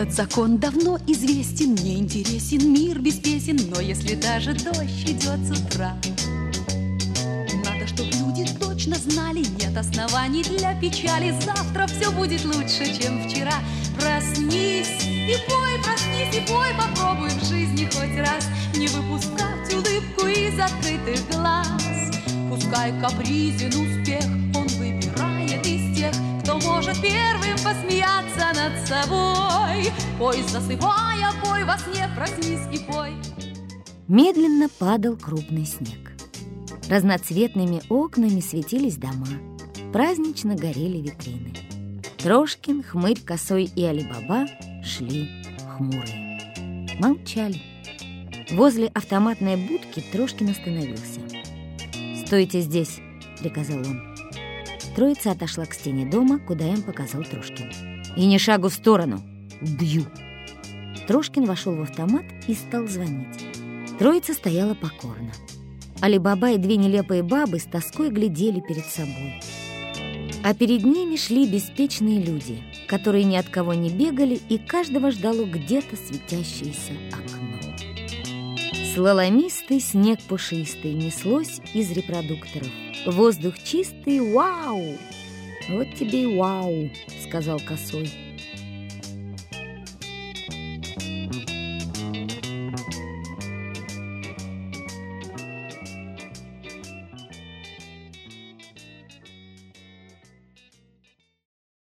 Этот закон давно известен, мне интересен мир без песен, но если даже дождь идет с утра, надо, чтобы люди точно знали, нет оснований для печали. Завтра все будет лучше, чем вчера. Проснись и пой, проснись и пой, попробуй в жизни хоть раз не выпускать улыбку из открытых глаз. Пускай капризен успех, первым посмеяться над собой. Пой, засыпая, пой во сне, проснись и пой. Медленно падал крупный снег. Разноцветными окнами светились дома. Празднично горели витрины. Трошкин, Хмырь, Косой и Алибаба шли хмурые. Молчали. Возле автоматной будки Трошкин остановился. «Стойте здесь!» — приказал он. Троица отошла к стене дома, куда им показал Трошкин. «И ни шагу в сторону! Бью!» Трошкин вошел в автомат и стал звонить. Троица стояла покорно. Алибаба и две нелепые бабы с тоской глядели перед собой. А перед ними шли беспечные люди, которые ни от кого не бегали, и каждого ждало где-то светящееся окно. Слаломистый снег пушистый неслось из репродукторов. Воздух чистый, вау! Вот тебе и вау, сказал косой.